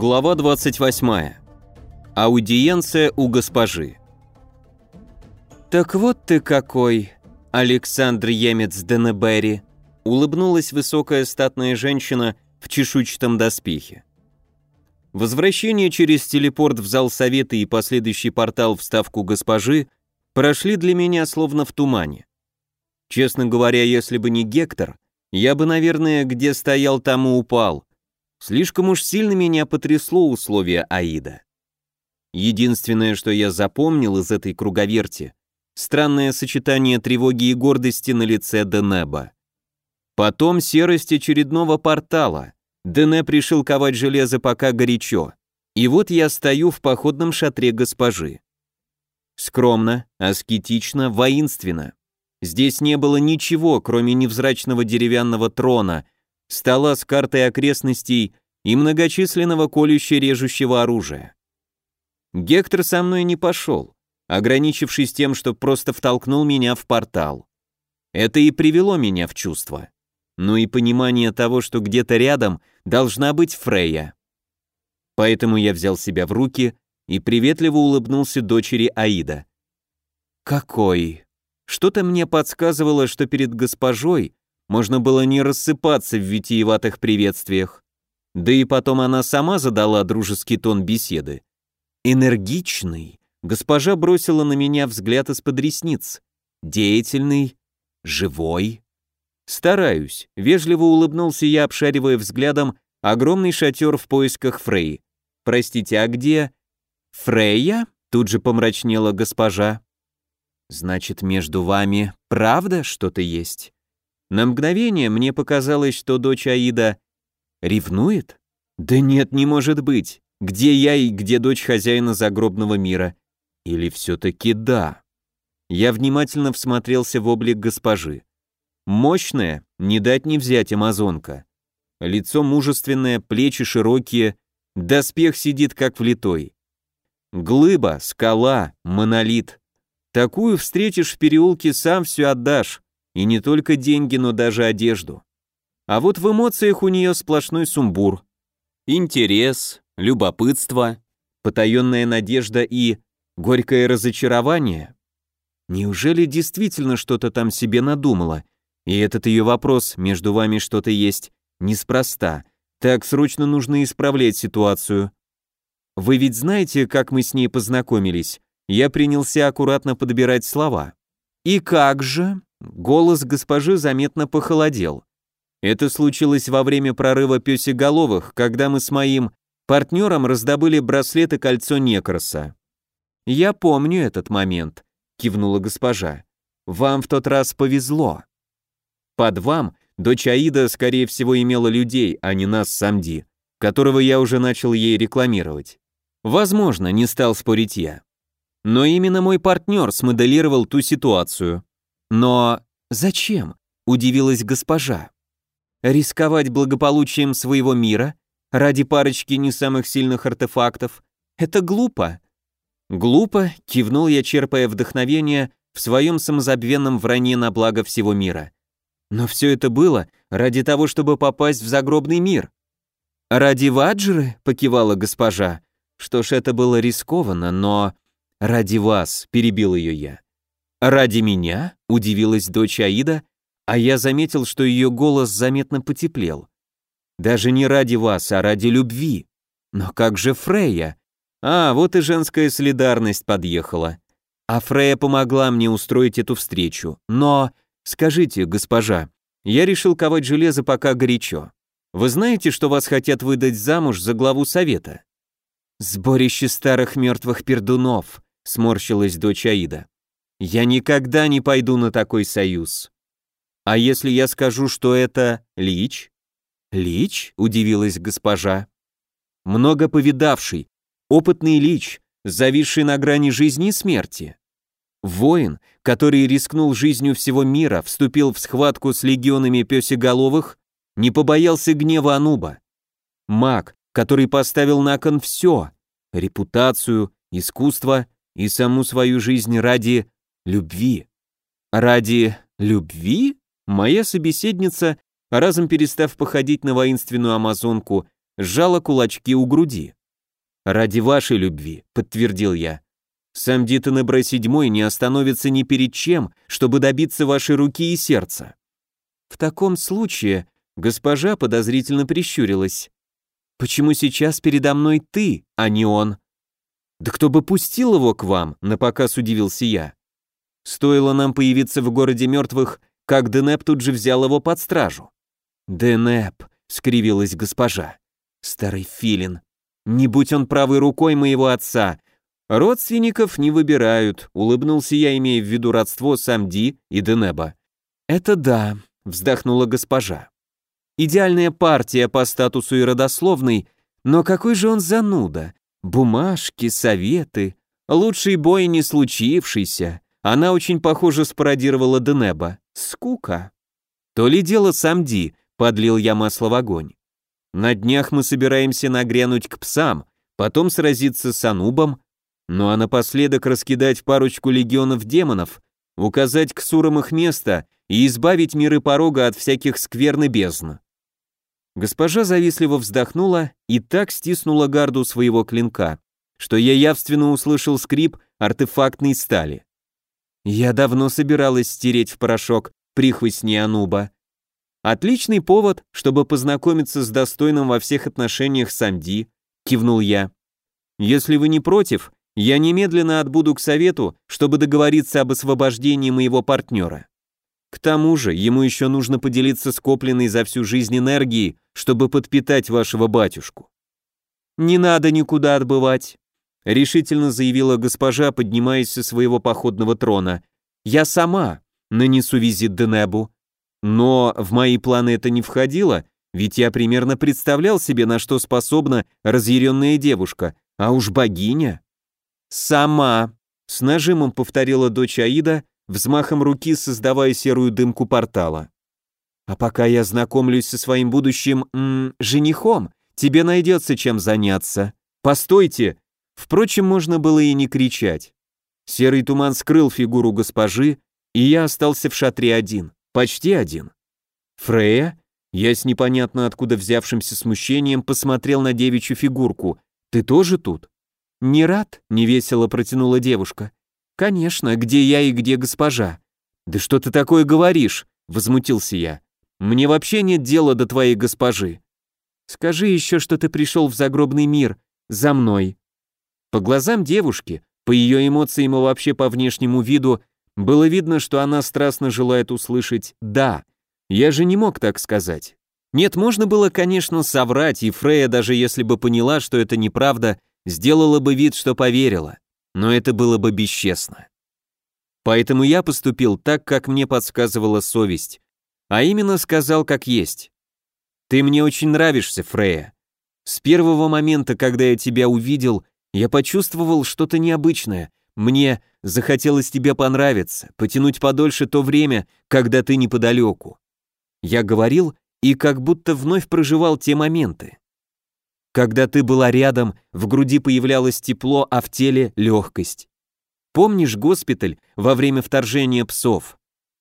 Глава 28. Аудиенция у госпожи. «Так вот ты какой, Александр Емец Денебери!» улыбнулась высокая статная женщина в чешуйчатом доспехе. Возвращение через телепорт в зал совета и последующий портал в ставку госпожи прошли для меня словно в тумане. Честно говоря, если бы не Гектор, я бы, наверное, где стоял, там и упал. Слишком уж сильно меня потрясло условие Аида. Единственное, что я запомнил из этой круговерти, странное сочетание тревоги и гордости на лице Денеба. Потом серость очередного портала. Дене пришел ковать железо пока горячо. И вот я стою в походном шатре госпожи. Скромно, аскетично, воинственно. Здесь не было ничего, кроме невзрачного деревянного трона, стола с картой окрестностей и многочисленного колюще-режущего оружия. Гектор со мной не пошел, ограничившись тем, что просто втолкнул меня в портал. Это и привело меня в чувство. Ну и понимание того, что где-то рядом должна быть Фрея. Поэтому я взял себя в руки и приветливо улыбнулся дочери Аида. «Какой?» Что-то мне подсказывало, что перед госпожой можно было не рассыпаться в витиеватых приветствиях. Да и потом она сама задала дружеский тон беседы. Энергичный. Госпожа бросила на меня взгляд из-под ресниц. Деятельный. Живой. Стараюсь. Вежливо улыбнулся я, обшаривая взглядом огромный шатер в поисках Фрей. Простите, а где... Фрейя? Тут же помрачнела госпожа. Значит, между вами правда что-то есть? На мгновение мне показалось, что дочь Аида ревнует? Да нет, не может быть. Где я и где дочь хозяина загробного мира? Или все-таки да? Я внимательно всмотрелся в облик госпожи. Мощная, не дать не взять амазонка. Лицо мужественное, плечи широкие, доспех сидит как влитой. Глыба, скала, монолит. Такую встретишь в переулке, сам все отдашь. И не только деньги, но даже одежду. А вот в эмоциях у нее сплошной сумбур. Интерес, любопытство, потаенная надежда и горькое разочарование. Неужели действительно что-то там себе надумала? И этот ее вопрос, между вами что-то есть, неспроста. Так срочно нужно исправлять ситуацию. Вы ведь знаете, как мы с ней познакомились? Я принялся аккуратно подбирать слова. «И как же?» Голос госпожи заметно похолодел. Это случилось во время прорыва пёсеголовых, когда мы с моим партнером раздобыли браслет и кольцо Некроса. «Я помню этот момент», — кивнула госпожа. «Вам в тот раз повезло». Под «вам» дочь Аида, скорее всего, имела людей, а не нас Самди, которого я уже начал ей рекламировать. Возможно, не стал спорить я. Но именно мой партнер смоделировал ту ситуацию. Но зачем? Удивилась госпожа. Рисковать благополучием своего мира ради парочки не самых сильных артефактов — это глупо. Глупо, кивнул я, черпая вдохновение в своем самозабвенном вранье на благо всего мира. Но все это было ради того, чтобы попасть в загробный мир. «Ради ваджры?» — покивала госпожа. Что ж, это было рискованно, но «Ради вас», — перебил ее я. «Ради меня?» — удивилась дочь Аида, а я заметил, что ее голос заметно потеплел. «Даже не ради вас, а ради любви. Но как же Фрейя? А, вот и женская солидарность подъехала. А Фрейя помогла мне устроить эту встречу. Но, скажите, госпожа, я решил ковать железо пока горячо. Вы знаете, что вас хотят выдать замуж за главу совета?» «Сборище старых мертвых пердунов», сморщилась дочь Аида. Я никогда не пойду на такой союз. А если я скажу, что это Лич? Лич? удивилась госпожа. Много повидавший, опытный Лич, зависший на грани жизни и смерти. Воин, который рискнул жизнью всего мира, вступил в схватку с легионами пёсеголовых, не побоялся гнева Ануба. Маг, который поставил на кон все — репутацию, искусство и саму свою жизнь ради любви. Ради любви? Моя собеседница, разом перестав походить на воинственную амазонку, сжала кулачки у груди. «Ради вашей любви», — подтвердил я. «Сам Дитенебре седьмой не остановится ни перед чем, чтобы добиться вашей руки и сердца». В таком случае госпожа подозрительно прищурилась. «Почему сейчас передо мной ты, а не он?» «Да кто бы пустил его к вам?» — напоказ удивился я. Стоило нам появиться в городе мертвых, как Денеп тут же взял его под стражу. «Денеп», — скривилась госпожа. «Старый филин. Не будь он правой рукой моего отца. Родственников не выбирают», — улыбнулся я, имея в виду родство Самди и Денеба. «Это да», — вздохнула госпожа. «Идеальная партия по статусу и родословной, но какой же он зануда. Бумажки, советы. Лучший бой не случившийся. Она очень похоже спародировала Денеба. Скука. То ли дело Самди, подлил я масло в огонь. На днях мы собираемся нагрянуть к псам, потом сразиться с Анубом, ну а напоследок раскидать парочку легионов демонов, указать к сурам их место и избавить миры порога от всяких скверн и бездн. Госпожа завистливо вздохнула и так стиснула гарду своего клинка, что я явственно услышал скрип артефактной стали. Я давно собиралась стереть в порошок прихвостни Ануба. Отличный повод, чтобы познакомиться с достойным во всех отношениях Самди, кивнул я. Если вы не против, я немедленно отбуду к совету, чтобы договориться об освобождении моего партнера. К тому же, ему еще нужно поделиться скопленной за всю жизнь энергией, чтобы подпитать вашего батюшку. Не надо никуда отбывать решительно заявила госпожа, поднимаясь со своего походного трона. «Я сама нанесу визит Денебу. Но в мои планы это не входило, ведь я примерно представлял себе, на что способна разъяренная девушка, а уж богиня». «Сама», — с нажимом повторила дочь Аида, взмахом руки создавая серую дымку портала. «А пока я знакомлюсь со своим будущим м -м, женихом, тебе найдется чем заняться. Постойте!» Впрочем, можно было и не кричать. Серый туман скрыл фигуру госпожи, и я остался в шатре один, почти один. Фрея? Я с непонятно откуда взявшимся смущением посмотрел на девичью фигурку. Ты тоже тут? Не рад? Невесело протянула девушка. Конечно, где я и где госпожа? Да что ты такое говоришь? Возмутился я. Мне вообще нет дела до твоей госпожи. Скажи еще, что ты пришел в загробный мир. За мной. По глазам девушки, по ее эмоциям и вообще по внешнему виду, было видно, что она страстно желает услышать «да». Я же не мог так сказать. Нет, можно было, конечно, соврать, и Фрея, даже если бы поняла, что это неправда, сделала бы вид, что поверила. Но это было бы бесчестно. Поэтому я поступил так, как мне подсказывала совесть, а именно сказал как есть. «Ты мне очень нравишься, Фрея. С первого момента, когда я тебя увидел, я почувствовал что-то необычное. Мне захотелось тебе понравиться, потянуть подольше то время, когда ты неподалеку. Я говорил и как будто вновь проживал те моменты. Когда ты была рядом, в груди появлялось тепло, а в теле легкость. Помнишь госпиталь во время вторжения псов?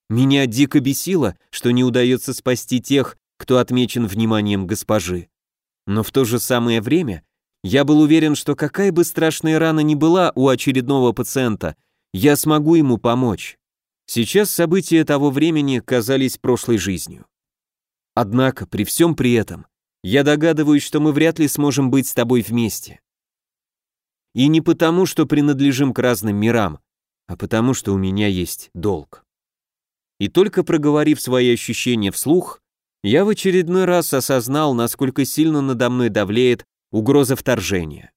Меня дико бесило, что не удается спасти тех, кто отмечен вниманием госпожи. Но в то же самое время я был уверен, что какая бы страшная рана ни была у очередного пациента, я смогу ему помочь. Сейчас события того времени казались прошлой жизнью. Однако, при всем при этом, я догадываюсь, что мы вряд ли сможем быть с тобой вместе. И не потому, что принадлежим к разным мирам, а потому, что у меня есть долг. И только проговорив свои ощущения вслух, я в очередной раз осознал, насколько сильно надо мной давлеет угроза вторжения.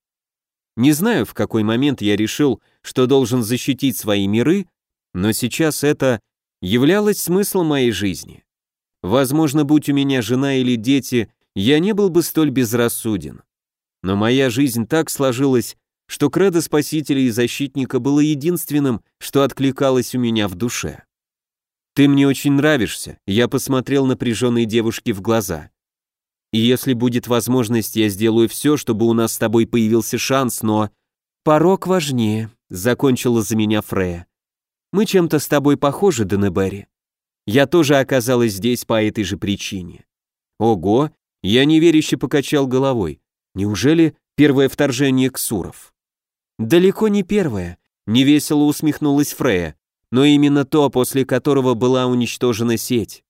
Не знаю, в какой момент я решил, что должен защитить свои миры, но сейчас это являлось смыслом моей жизни. Возможно, будь у меня жена или дети, я не был бы столь безрассуден. Но моя жизнь так сложилась, что кредо спасителя и защитника было единственным, что откликалось у меня в душе. «Ты мне очень нравишься», — я посмотрел напряженной девушке в глаза. И если будет возможность, я сделаю все, чтобы у нас с тобой появился шанс, но... Порог важнее, закончила за меня Фрея. Мы чем-то с тобой похожи, Денебери. Я тоже оказалась здесь по этой же причине. Ого, Я неверяще покачал головой. Неужели первое вторжение ксуров? Далеко не первое, невесело усмехнулась Фрея, но именно то, после которого была уничтожена сеть.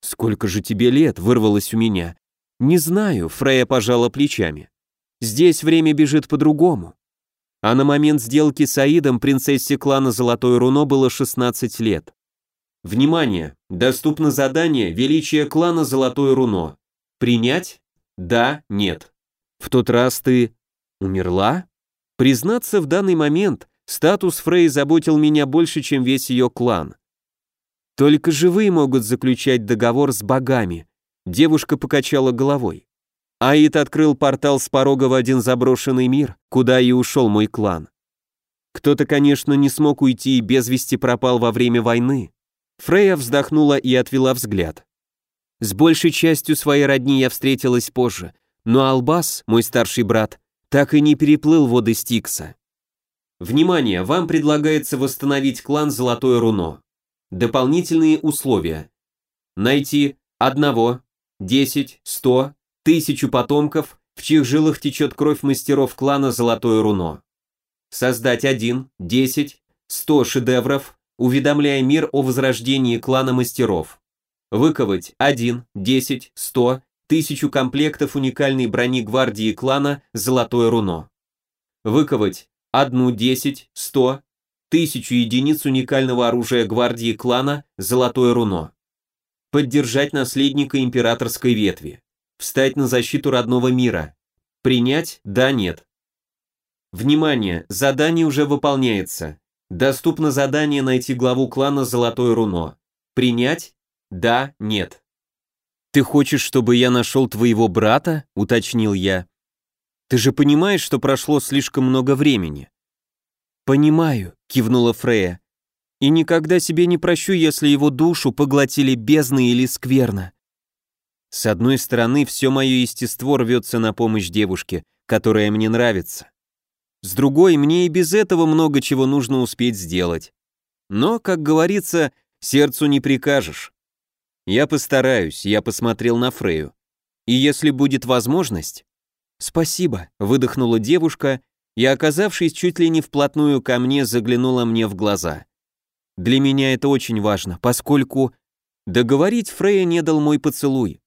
Сколько же тебе лет, вырвалось у меня. Не знаю, Фрея пожала плечами. Здесь время бежит по-другому. А на момент сделки с Аидом принцессе клана Золотое Руно было 16 лет. Внимание! Доступно задание «Величие клана Золотое Руно». Принять? Да, нет. В тот раз ты умерла? Признаться, в данный момент статус Фрей заботил меня больше, чем весь ее клан. Только живые могут заключать договор с богами. Девушка покачала головой. Аид открыл портал с порога в один заброшенный мир, куда и ушел мой клан. Кто-то, конечно, не смог уйти и без вести пропал во время войны. Фрея вздохнула и отвела взгляд. С большей частью своей родни я встретилась позже, но Албас, мой старший брат, так и не переплыл воды Стикса. Внимание, вам предлагается восстановить клан Золотое Руно. Дополнительные условия. Найти одного, десять, сто, тысячу потомков, в чьих жилах течет кровь мастеров клана Золотое Руно. Создать один, десять, сто шедевров, уведомляя мир о возрождении клана мастеров. Выковать 1, 10, 100, 1000 комплектов уникальной брони гвардии клана Золотое Руно. Выковать 1, 10, 100, 1000 единиц уникального оружия гвардии клана Золотое Руно. Поддержать наследника императорской ветви. Встать на защиту родного мира. Принять? Да, нет. Внимание, задание уже выполняется. Доступно задание найти главу клана Золотое Руно. Принять? Да, нет. Ты хочешь, чтобы я нашел твоего брата? Уточнил я. Ты же понимаешь, что прошло слишком много времени. Понимаю, кивнула Фрея. И никогда себе не прощу, если его душу поглотили бездны или скверно. С одной стороны, все мое естество рвется на помощь девушке, которая мне нравится. С другой, мне и без этого много чего нужно успеть сделать. Но, как говорится, сердцу не прикажешь. Я постараюсь, я посмотрел на Фрею. И если будет возможность... Спасибо, выдохнула девушка и, оказавшись чуть ли не вплотную ко мне, заглянула мне в глаза. Для меня это очень важно, поскольку... Договорить Фрея не дал мой поцелуй.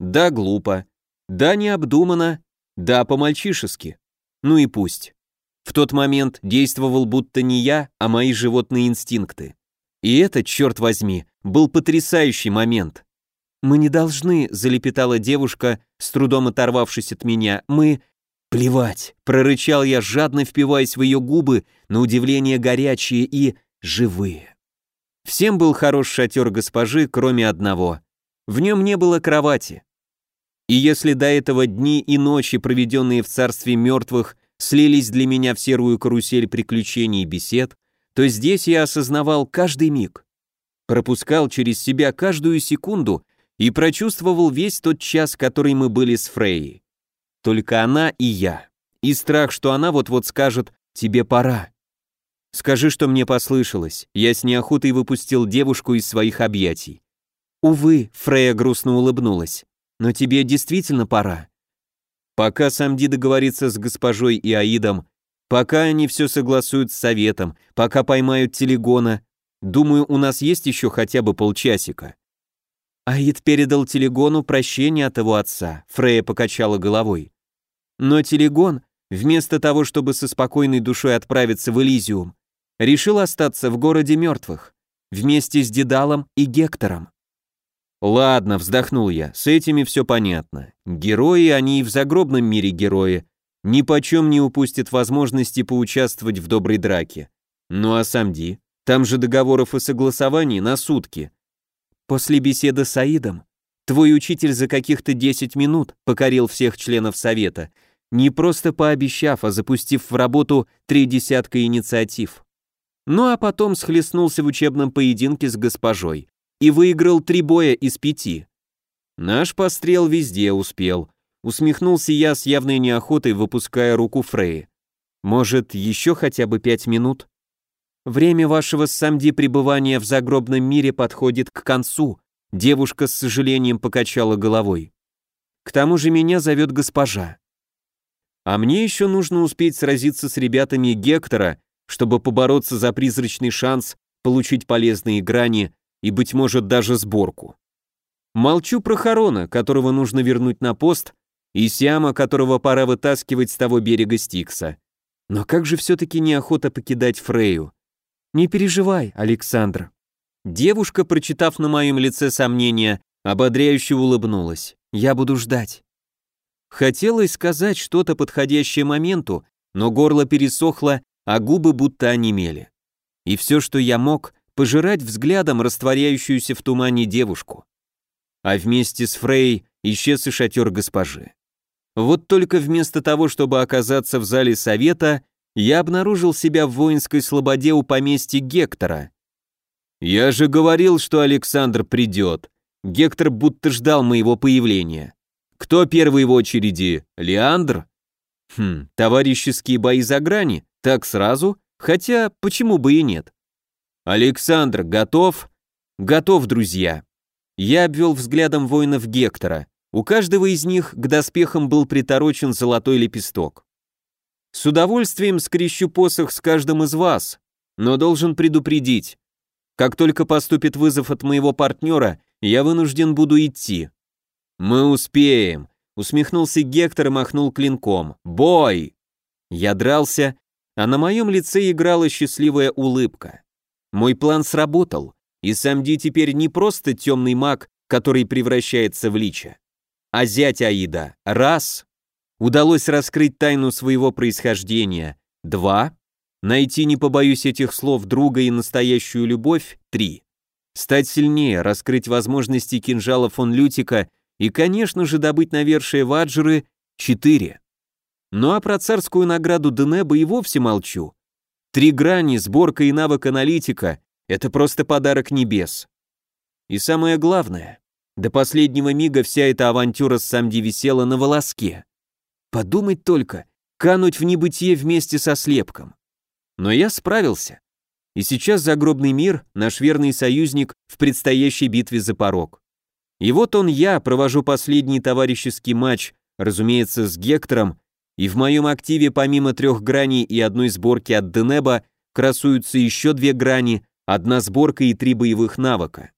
Да, глупо. Да, необдуманно. Да, по-мальчишески. Ну и пусть. В тот момент действовал будто не я, а мои животные инстинкты. И это, черт возьми, был потрясающий момент. «Мы не должны», — залепетала девушка, с трудом оторвавшись от меня, «мы...» «Плевать», — прорычал я, жадно впиваясь в ее губы, на удивление горячие и живые. Всем был хорош шатер госпожи, кроме одного. В нем не было кровати. И если до этого дни и ночи, проведенные в царстве мертвых, слились для меня в серую карусель приключений и бесед, то здесь я осознавал каждый миг, пропускал через себя каждую секунду и прочувствовал весь тот час, который мы были с Фрейей. Только она и я. И страх, что она вот-вот скажет «тебе пора». Скажи, что мне послышалось. Я с неохотой выпустил девушку из своих объятий. Увы, Фрея грустно улыбнулась. Но тебе действительно пора. Пока Самди договорится с госпожой и Аидом, Пока они все согласуют с советом, пока поймают телегона, думаю, у нас есть еще хотя бы полчасика. Аид передал телегону прощение от его отца, Фрея покачала головой. Но телегон, вместо того, чтобы со спокойной душой отправиться в Элизиум, решил остаться в городе мертвых, вместе с Дедалом и Гектором. Ладно, вздохнул я, с этими все понятно. Герои, они и в загробном мире герои, ни почем не упустит возможности поучаствовать в доброй драке. Ну а сам Ди? Там же договоров и согласований на сутки. После беседы с Аидом твой учитель за каких-то 10 минут покорил всех членов совета, не просто пообещав, а запустив в работу три десятка инициатив. Ну а потом схлестнулся в учебном поединке с госпожой и выиграл три боя из пяти. Наш пострел везде успел, Усмехнулся я с явной неохотой, выпуская руку Фреи. Может, еще хотя бы пять минут? Время вашего самди пребывания в загробном мире подходит к концу. Девушка с сожалением покачала головой. К тому же меня зовет госпожа. А мне еще нужно успеть сразиться с ребятами Гектора, чтобы побороться за призрачный шанс получить полезные грани и, быть может, даже сборку. Молчу про Харона, которого нужно вернуть на пост, и Сиама, которого пора вытаскивать с того берега Стикса. Но как же все-таки неохота покидать Фрею? Не переживай, Александр. Девушка, прочитав на моем лице сомнения, ободряюще улыбнулась. Я буду ждать. Хотелось сказать что-то подходящее моменту, но горло пересохло, а губы будто онемели. И все, что я мог, пожирать взглядом растворяющуюся в тумане девушку. А вместе с Фрей исчез и шатер госпожи. Вот только вместо того, чтобы оказаться в зале совета, я обнаружил себя в воинской слободе у поместья Гектора. «Я же говорил, что Александр придет». Гектор будто ждал моего появления. «Кто первый в очереди? Леандр?» «Хм, товарищеские бои за грани? Так сразу? Хотя, почему бы и нет?» «Александр, готов?» «Готов, друзья». Я обвел взглядом воинов Гектора. У каждого из них к доспехам был приторочен золотой лепесток. С удовольствием скрещу посох с каждым из вас, но должен предупредить. Как только поступит вызов от моего партнера, я вынужден буду идти. Мы успеем, усмехнулся Гектор и махнул клинком. Бой! Я дрался, а на моем лице играла счастливая улыбка. Мой план сработал, и Самди теперь не просто темный маг, который превращается в лича а зять Аида – раз. Удалось раскрыть тайну своего происхождения – два. Найти, не побоюсь этих слов, друга и настоящую любовь – три. Стать сильнее, раскрыть возможности кинжала фон Лютика и, конечно же, добыть навершие ваджеры – четыре. Ну а про царскую награду Денеба и вовсе молчу. Три грани, сборка и навык аналитика – это просто подарок небес. И самое главное, до последнего мига вся эта авантюра с Самди висела на волоске. Подумать только, кануть в небытие вместе со слепком. Но я справился. И сейчас загробный мир — наш верный союзник в предстоящей битве за порог. И вот он я, провожу последний товарищеский матч, разумеется, с Гектором, и в моем активе помимо трех граней и одной сборки от Денеба красуются еще две грани, одна сборка и три боевых навыка.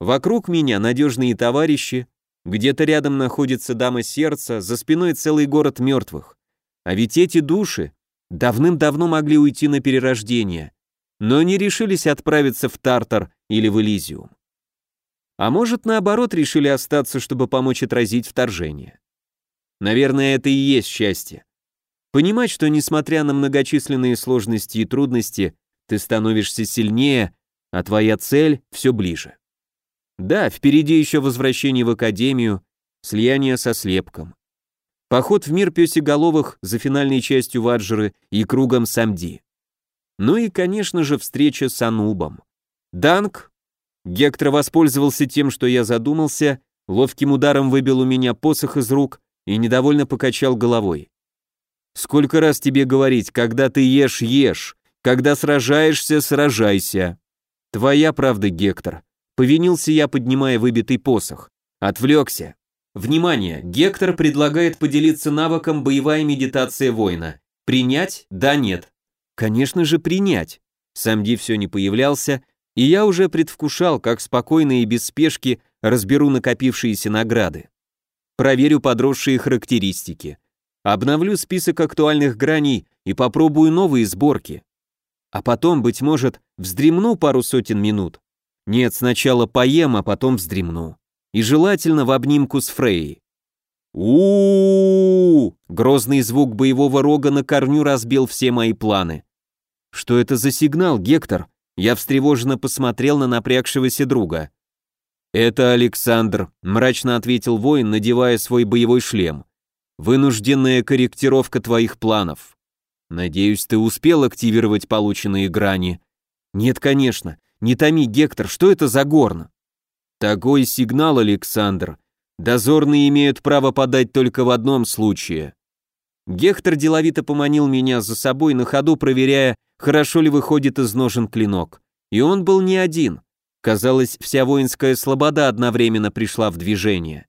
Вокруг меня надежные товарищи, где-то рядом находится дама сердца, за спиной целый город мертвых. А ведь эти души давным-давно могли уйти на перерождение, но не решились отправиться в Тартар или в Элизиум. А может, наоборот, решили остаться, чтобы помочь отразить вторжение. Наверное, это и есть счастье. Понимать, что несмотря на многочисленные сложности и трудности, ты становишься сильнее, а твоя цель все ближе. Да, впереди еще возвращение в академию, слияние со слепком. Поход в мир песеголовых за финальной частью Ваджеры и кругом Самди. Ну и, конечно же, встреча с Анубом. Данк. Гектор воспользовался тем, что я задумался, ловким ударом выбил у меня посох из рук и недовольно покачал головой. «Сколько раз тебе говорить, когда ты ешь, ешь, когда сражаешься, сражайся. Твоя правда, Гектор, Повинился я, поднимая выбитый посох. Отвлекся. Внимание! Гектор предлагает поделиться навыком боевая медитация воина. Принять? Да, нет. Конечно же, принять. Сам Ди все не появлялся, и я уже предвкушал, как спокойно и без спешки разберу накопившиеся награды. Проверю подросшие характеристики. Обновлю список актуальных граней и попробую новые сборки. А потом, быть может, вздремну пару сотен минут, нет, сначала поем, а потом вздремну. И желательно в обнимку с Фрей. у Грозный звук боевого рога на корню разбил все мои планы. Что это за сигнал, Гектор? Я встревоженно посмотрел на напрягшегося друга. «Это Александр», — мрачно ответил воин, надевая свой боевой шлем. «Вынужденная корректировка твоих планов. Надеюсь, ты успел активировать полученные грани?» «Нет, конечно. Не томи, Гектор, что это за горн? Такой сигнал, Александр. Дозорные имеют право подать только в одном случае. Гектор деловито поманил меня за собой на ходу, проверяя, хорошо ли выходит из ножен клинок. И он был не один. Казалось, вся воинская слобода одновременно пришла в движение.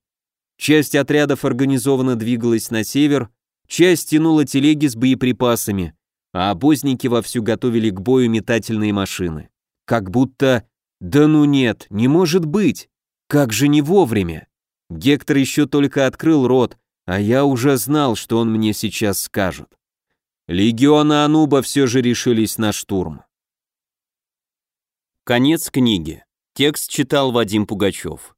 Часть отрядов организованно двигалась на север, часть тянула телеги с боеприпасами, а обозники вовсю готовили к бою метательные машины. Как будто... Да ну нет, не может быть! Как же не вовремя! Гектор еще только открыл рот, а я уже знал, что он мне сейчас скажет. Легионы Ануба все же решились на штурм. Конец книги. Текст читал Вадим Пугачев.